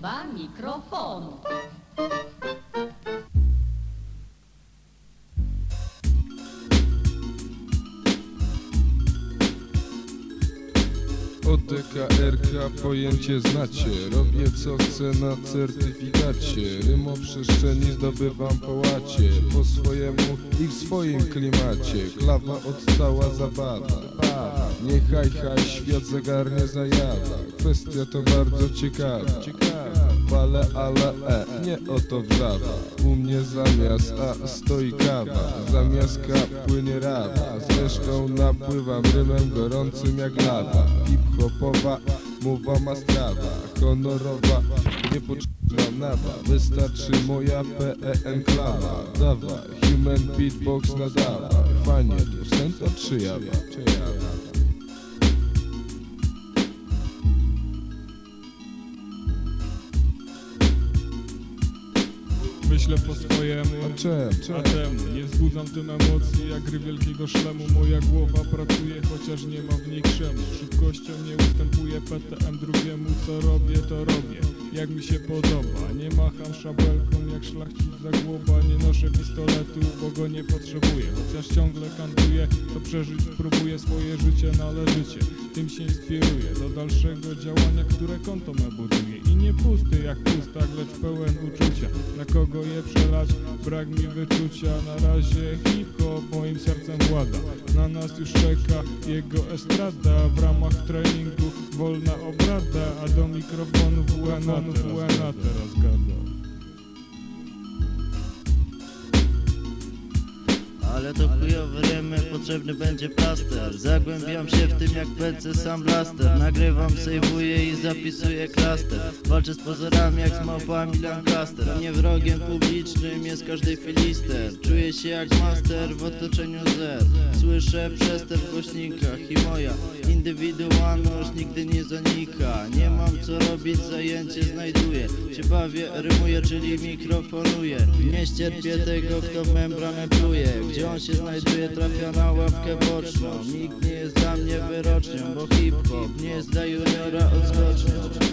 próba mikrofonu. ODKRK pojęcie znacie. Robię co chcę na certyfikacie. Rymo przestrzeni zdobywam po łacie. Po swojemu i w swoim klimacie. Klawa odstała zabawa Niechaj haj świat zagarnie zajawa Kwestia to bardzo ciekawa. Wale ale e, nie o to wrzawa U mnie zamiast a stoi kawa. Zamiast k płynie rawa. Zresztą napływam rymem gorącym jak lawa Hip-hopowa mowa ma strawa Honorowa, nie potrzebna nawa Wystarczy moja PEN klawa Dawa, human beatbox nadawa Fajnie, tu sen to czy jawa? Czy jawa? Myślę po swojemu, A czem? Czem? a temu Nie wzbudzam tym emocji jak gry wielkiego szlemu Moja głowa pracuje, chociaż nie ma w niej krzemu. Szybkością nie ustępuję PTM drugiemu. Co robię, to robię, jak mi się podoba. Nie macham szabelką jak szlachcic za głowa. Nie noszę pistoletu, bo go nie potrzebuję. Chociaż ciągle kantuję, to przeżyć próbuję Swoje życie należycie, tym się inspiruję Do dalszego działania, które konto me buduje. I nie pusty jak pustak, lecz pełen uczucia. Na kogo je przelać, brak mi wyczucia. Na razie hip-hop moim sercem włada. Na nas już czeka jego estrada. W ramach treningu wolna obrada. A do mikrofonu WNA, WNA teraz gada Ale to chujowy rymy, potrzebny będzie plaster. Zagłębiam się w tym jak PC sam blaster. Nagrywam, sejwuję i zapisuję klaster. Walczę z pozorami jak z małpami Lancaster. Nie wrogiem publicznym jest każdy filister. Czuję się jak master w otoczeniu zer. Słyszę przester w głośnikach i moja indywidualność nigdy nie zanika. Nie mam co robić, zajęcie znajduję. Się bawię, rymuję, czyli mikrofonuję. Nie ścierpię tego, kto membranę pluje Gdzie on się znajduje, trafia na ławkę boczną. Nikt nie jest dla mnie wyrocznią, bo hip-hop nie jest dla juniora odskocznią